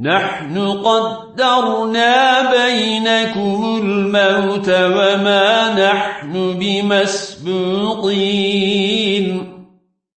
نحن قدرنا بينكم الموت وما نحن بمسبوقين.